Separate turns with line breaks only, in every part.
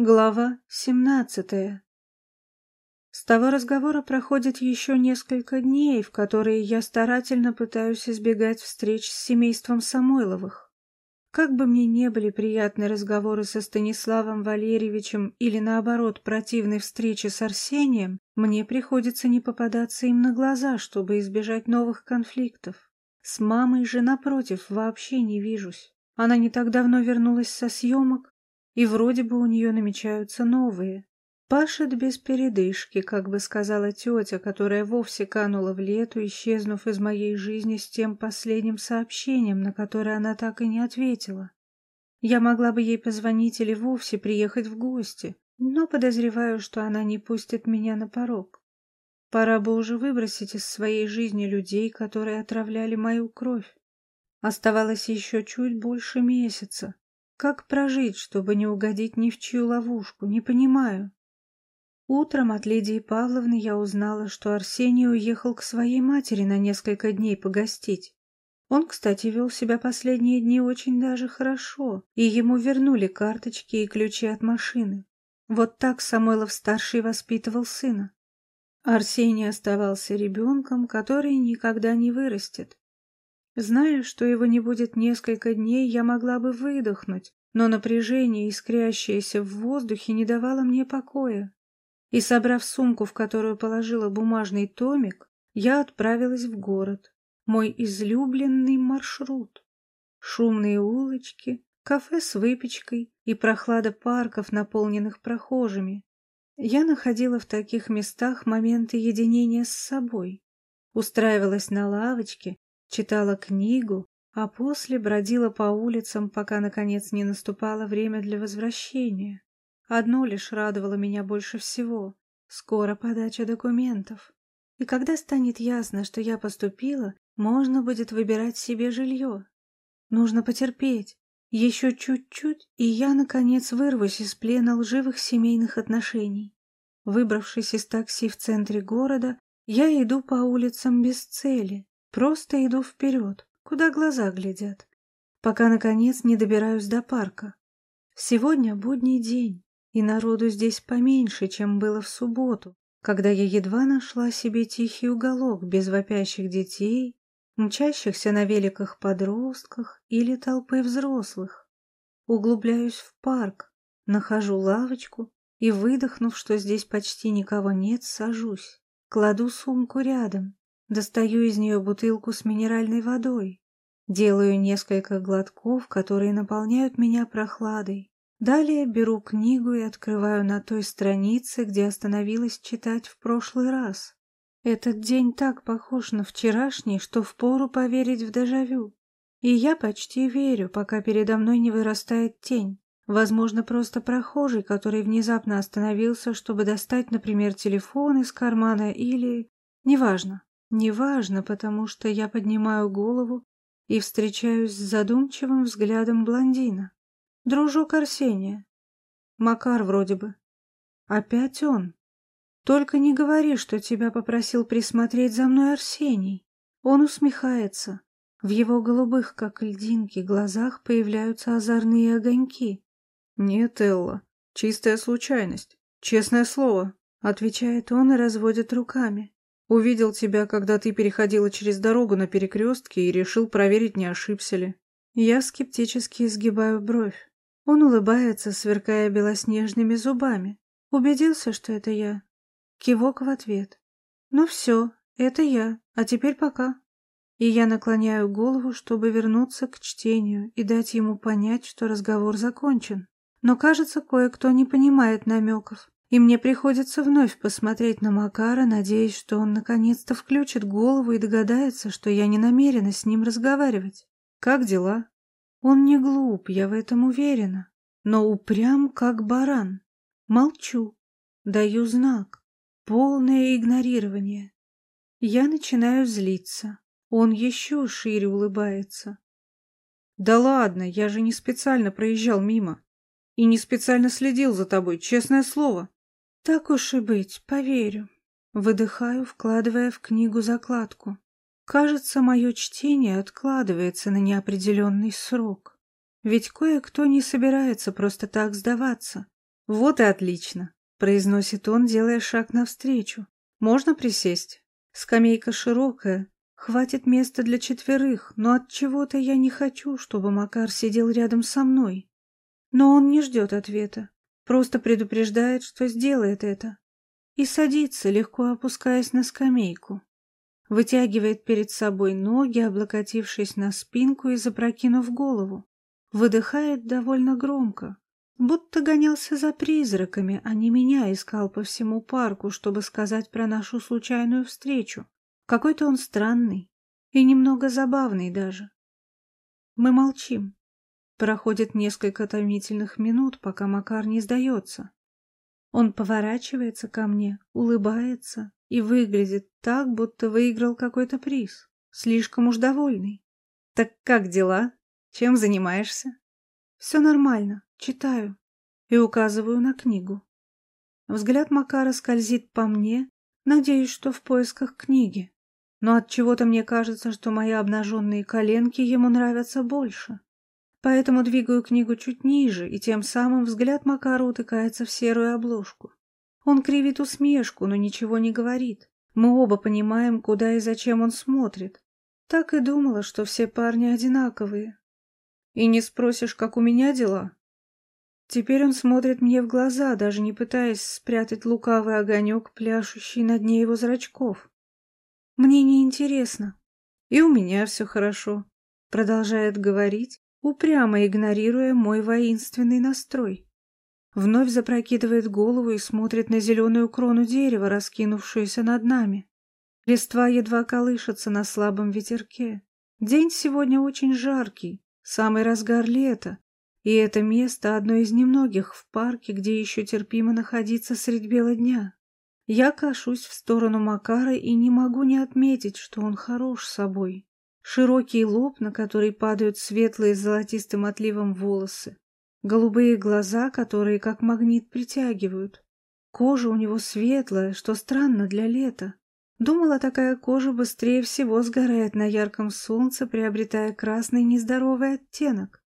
Глава семнадцатая. С того разговора проходит еще несколько дней, в которые я старательно пытаюсь избегать встреч с семейством Самойловых. Как бы мне не были приятны разговоры со Станиславом Валерьевичем или, наоборот, противной встречи с Арсением, мне приходится не попадаться им на глаза, чтобы избежать новых конфликтов. С мамой же, напротив, вообще не вижусь. Она не так давно вернулась со съемок, и вроде бы у нее намечаются новые. Пашет без передышки, как бы сказала тетя, которая вовсе канула в лету, исчезнув из моей жизни с тем последним сообщением, на которое она так и не ответила. Я могла бы ей позвонить или вовсе приехать в гости, но подозреваю, что она не пустит меня на порог. Пора бы уже выбросить из своей жизни людей, которые отравляли мою кровь. Оставалось еще чуть больше месяца, как прожить, чтобы не угодить ни в чью ловушку, не понимаю. Утром от Лидии Павловны я узнала, что Арсений уехал к своей матери на несколько дней погостить. Он, кстати, вел себя последние дни очень даже хорошо, и ему вернули карточки и ключи от машины. Вот так Самойлов-старший воспитывал сына. Арсений оставался ребенком, который никогда не вырастет, Зная, что его не будет несколько дней, я могла бы выдохнуть, но напряжение, искрящееся в воздухе, не давало мне покоя. И, собрав сумку, в которую положила бумажный томик, я отправилась в город. Мой излюбленный маршрут. Шумные улочки, кафе с выпечкой и прохлада парков, наполненных прохожими. Я находила в таких местах моменты единения с собой. Устраивалась на лавочке читала книгу, а после бродила по улицам, пока, наконец, не наступало время для возвращения. Одно лишь радовало меня больше всего — скоро подача документов. И когда станет ясно, что я поступила, можно будет выбирать себе жилье. Нужно потерпеть. Еще чуть-чуть, и я, наконец, вырвусь из плена лживых семейных отношений. Выбравшись из такси в центре города, я иду по улицам без цели, Просто иду вперед, куда глаза глядят, пока, наконец, не добираюсь до парка. Сегодня будний день, и народу здесь поменьше, чем было в субботу, когда я едва нашла себе тихий уголок без вопящих детей, мчащихся на великах подростках или толпы взрослых. Углубляюсь в парк, нахожу лавочку и, выдохнув, что здесь почти никого нет, сажусь. Кладу сумку рядом, Достаю из нее бутылку с минеральной водой. Делаю несколько глотков, которые наполняют меня прохладой. Далее беру книгу и открываю на той странице, где остановилась читать в прошлый раз. Этот день так похож на вчерашний, что впору поверить в дежавю. И я почти верю, пока передо мной не вырастает тень. Возможно, просто прохожий, который внезапно остановился, чтобы достать, например, телефон из кармана или... Неважно. Неважно, потому что я поднимаю голову и встречаюсь с задумчивым взглядом блондина. Дружок Арсения. Макар вроде бы. Опять он. Только не говори, что тебя попросил присмотреть за мной Арсений. Он усмехается. В его голубых, как льдинки, глазах появляются озорные огоньки. «Нет, Элла, чистая случайность. Честное слово», — отвечает он и разводит руками. Увидел тебя, когда ты переходила через дорогу на перекрестке и решил проверить, не ошибся ли. Я скептически изгибаю бровь. Он улыбается, сверкая белоснежными зубами. Убедился, что это я. Кивок в ответ. Ну все, это я, а теперь пока. И я наклоняю голову, чтобы вернуться к чтению и дать ему понять, что разговор закончен. Но, кажется, кое-кто не понимает намеков и мне приходится вновь посмотреть на Макара, надеясь, что он наконец-то включит голову и догадается, что я не намерена с ним разговаривать. Как дела? Он не глуп, я в этом уверена, но упрям, как баран. Молчу, даю знак, полное игнорирование. Я начинаю злиться. Он еще шире улыбается. Да ладно, я же не специально проезжал мимо. И не специально следил за тобой, честное слово. Так уж и быть, поверю. Выдыхаю, вкладывая в книгу закладку. Кажется, мое чтение откладывается на неопределенный срок. Ведь кое-кто не собирается просто так сдаваться. «Вот и отлично», — произносит он, делая шаг навстречу. «Можно присесть? Скамейка широкая, хватит места для четверых, но от чего-то я не хочу, чтобы Макар сидел рядом со мной. Но он не ждет ответа, просто предупреждает, что сделает это. И садится, легко опускаясь на скамейку. Вытягивает перед собой ноги, облокотившись на спинку и запрокинув голову. Выдыхает довольно громко, Будто гонялся за призраками, а не меня искал по всему парку, чтобы сказать про нашу случайную встречу. Какой-то он странный и немного забавный даже. Мы молчим. Проходит несколько томительных минут, пока Макар не сдается. Он поворачивается ко мне, улыбается и выглядит так, будто выиграл какой-то приз. Слишком уж довольный. «Так как дела? Чем занимаешься?» «Все нормально. Читаю и указываю на книгу. Взгляд Макара скользит по мне, надеюсь, что в поисках книги. Но от чего-то мне кажется, что мои обнаженные коленки ему нравятся больше. Поэтому двигаю книгу чуть ниже, и тем самым взгляд Макара утыкается в серую обложку. Он кривит усмешку, но ничего не говорит. Мы оба понимаем, куда и зачем он смотрит. Так и думала, что все парни одинаковые. И не спросишь, как у меня дела? Теперь он смотрит мне в глаза, даже не пытаясь спрятать лукавый огонек, пляшущий на дне его зрачков. Мне не интересно. И у меня все хорошо. Продолжает говорить, упрямо игнорируя мой воинственный настрой. Вновь запрокидывает голову и смотрит на зеленую крону дерева, раскинувшуюся над нами. Листва едва колышется на слабом ветерке. День сегодня очень жаркий, самый разгар лета, и это место одно из немногих в парке, где еще терпимо находиться средь бела дня. Я кашусь в сторону Макара и не могу не отметить, что он хорош собой. Широкий лоб, на который падают светлые с золотистым отливом волосы. Голубые глаза, которые как магнит притягивают. Кожа у него светлая, что странно для лета. Думала, такая кожа быстрее всего сгорает на ярком солнце, приобретая красный нездоровый оттенок.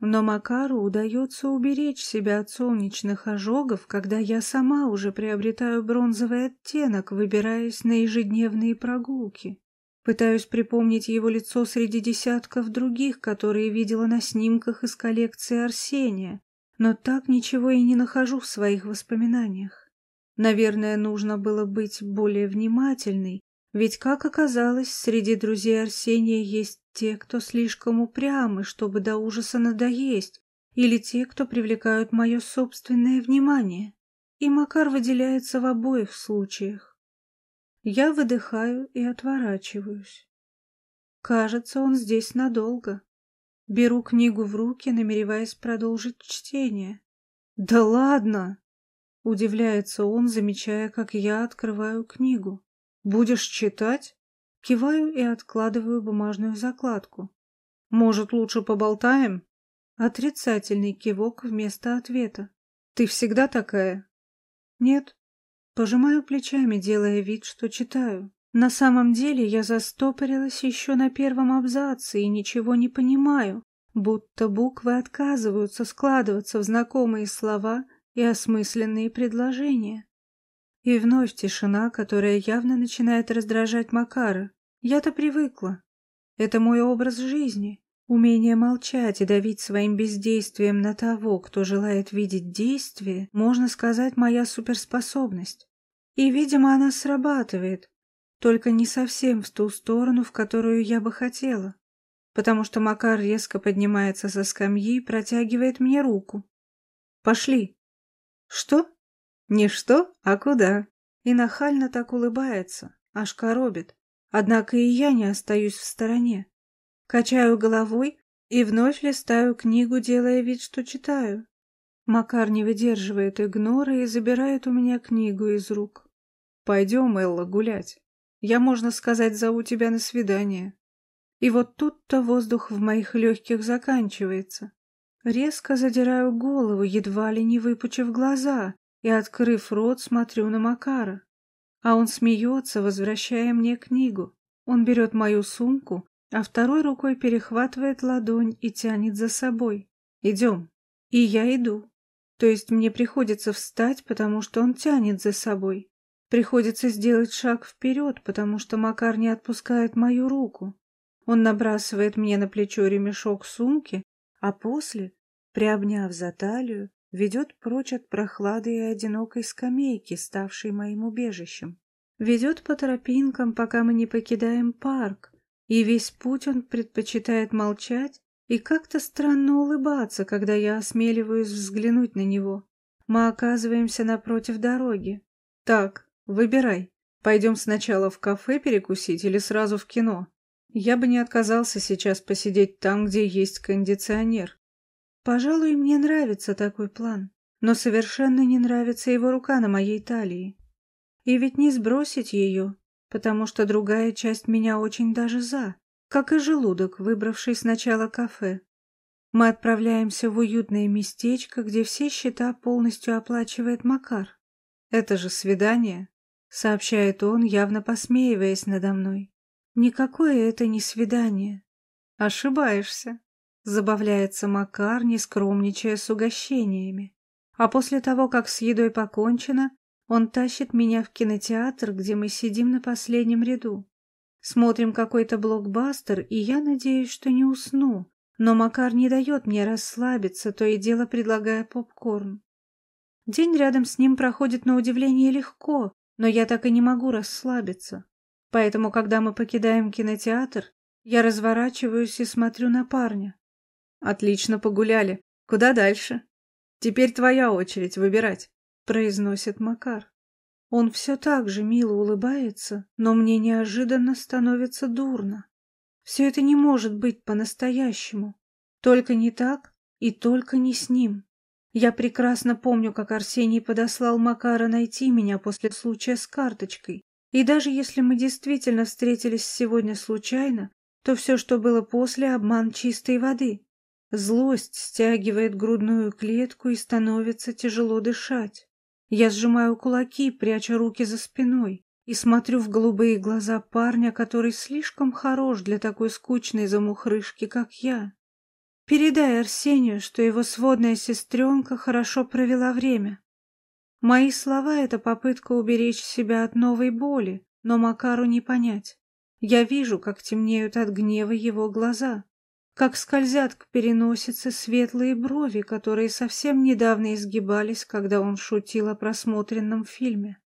Но Макару удается уберечь себя от солнечных ожогов, когда я сама уже приобретаю бронзовый оттенок, выбираясь на ежедневные прогулки. Пытаюсь припомнить его лицо среди десятков других, которые видела на снимках из коллекции Арсения, но так ничего и не нахожу в своих воспоминаниях. Наверное, нужно было быть более внимательной, ведь, как оказалось, среди друзей Арсения есть те, кто слишком упрямы, чтобы до ужаса надоесть, или те, кто привлекают мое собственное внимание. И Макар выделяется в обоих случаях. Я выдыхаю и отворачиваюсь. Кажется, он здесь надолго. Беру книгу в руки, намереваясь продолжить чтение. «Да ладно!» — удивляется он, замечая, как я открываю книгу. «Будешь читать?» Киваю и откладываю бумажную закладку. «Может, лучше поболтаем?» Отрицательный кивок вместо ответа. «Ты всегда такая?» «Нет». Пожимаю плечами, делая вид, что читаю. На самом деле я застопорилась еще на первом абзаце и ничего не понимаю, будто буквы отказываются складываться в знакомые слова и осмысленные предложения. И вновь тишина, которая явно начинает раздражать Макара. Я-то привыкла. Это мой образ жизни. Умение молчать и давить своим бездействием на того, кто желает видеть действие, можно сказать, моя суперспособность. И, видимо, она срабатывает, только не совсем в ту сторону, в которую я бы хотела, потому что Макар резко поднимается со скамьи и протягивает мне руку. «Пошли». «Что?» Не что, а куда. И нахально так улыбается, аж коробит. Однако и я не остаюсь в стороне. Качаю головой и вновь листаю книгу, делая вид, что читаю. Макар не выдерживает игнора и забирает у меня книгу из рук. «Пойдем, Элла, гулять. Я, можно сказать, зову тебя на свидание». И вот тут-то воздух в моих легких заканчивается. Резко задираю голову, едва ли не выпучив глаза, и, открыв рот, смотрю на Макара. А он смеется, возвращая мне книгу. Он берет мою сумку, а второй рукой перехватывает ладонь и тянет за собой. «Идем». И я иду. То есть мне приходится встать, потому что он тянет за собой. Приходится сделать шаг вперед, потому что Макар не отпускает мою руку. Он набрасывает мне на плечо ремешок сумки, а после, приобняв за талию, ведет прочь от прохлады и одинокой скамейки, ставшей моим убежищем. Ведет по тропинкам, пока мы не покидаем парк, и весь путь он предпочитает молчать и как-то странно улыбаться, когда я осмеливаюсь взглянуть на него. Мы оказываемся напротив дороги. Так, выбирай. Пойдем сначала в кафе перекусить или сразу в кино? Я бы не отказался сейчас посидеть там, где есть кондиционер. Пожалуй, мне нравится такой план, но совершенно не нравится его рука на моей талии. И ведь не сбросить ее, потому что другая часть меня очень даже за как и желудок, выбравший сначала кафе. Мы отправляемся в уютное местечко, где все счета полностью оплачивает Макар. Это же свидание, сообщает он, явно посмеиваясь надо мной. Никакое это не свидание. Ошибаешься, забавляется Макар, не скромничая с угощениями. А после того, как с едой покончено, он тащит меня в кинотеатр, где мы сидим на последнем ряду. Смотрим какой-то блокбастер, и я надеюсь, что не усну. Но Макар не дает мне расслабиться, то и дело предлагая попкорн. День рядом с ним проходит на удивление легко, но я так и не могу расслабиться. Поэтому, когда мы покидаем кинотеатр, я разворачиваюсь и смотрю на парня. «Отлично погуляли. Куда дальше?» «Теперь твоя очередь выбирать», — произносит Макар. Он все так же мило улыбается, но мне неожиданно становится дурно. Все это не может быть по-настоящему. Только не так и только не с ним. Я прекрасно помню, как Арсений подослал Макара найти меня после случая с карточкой. И даже если мы действительно встретились сегодня случайно, то все, что было после, обман чистой воды. Злость стягивает грудную клетку и становится тяжело дышать. Я сжимаю кулаки, пряча руки за спиной, и смотрю в голубые глаза парня, который слишком хорош для такой скучной замухрышки, как я. Передай Арсению, что его сводная сестренка хорошо провела время. Мои слова — это попытка уберечь себя от новой боли, но Макару не понять. Я вижу, как темнеют от гнева его глаза как скользят к переносице светлые брови, которые совсем недавно изгибались, когда он шутил о просмотренном фильме.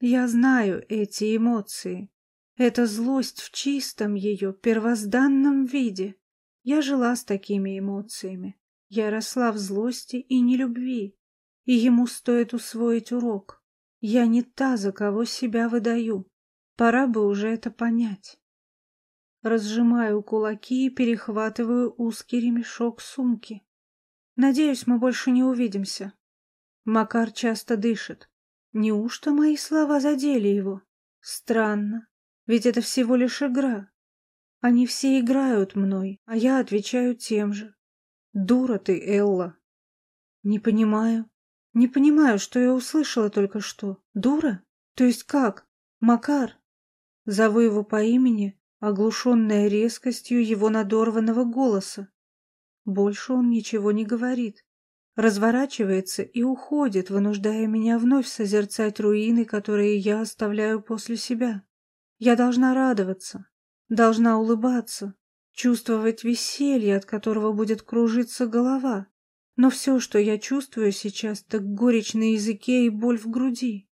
Я знаю эти эмоции. Это злость в чистом ее, первозданном виде. Я жила с такими эмоциями. Я росла в злости и нелюбви. И ему стоит усвоить урок. Я не та, за кого себя выдаю. Пора бы уже это понять. Разжимаю кулаки и перехватываю узкий ремешок сумки. Надеюсь, мы больше не увидимся. Макар часто дышит. Неужто мои слова задели его? Странно, ведь это всего лишь игра. Они все играют мной, а я отвечаю тем же. Дура ты, Элла. Не понимаю. Не понимаю, что я услышала только что. Дура? То есть как? Макар? Зову его по имени, оглушенная резкостью его надорванного голоса. Больше он ничего не говорит. Разворачивается и уходит, вынуждая меня вновь созерцать руины, которые я оставляю после себя. Я должна радоваться, должна улыбаться, чувствовать веселье, от которого будет кружиться голова. Но все, что я чувствую сейчас, так горечь на языке и боль в груди.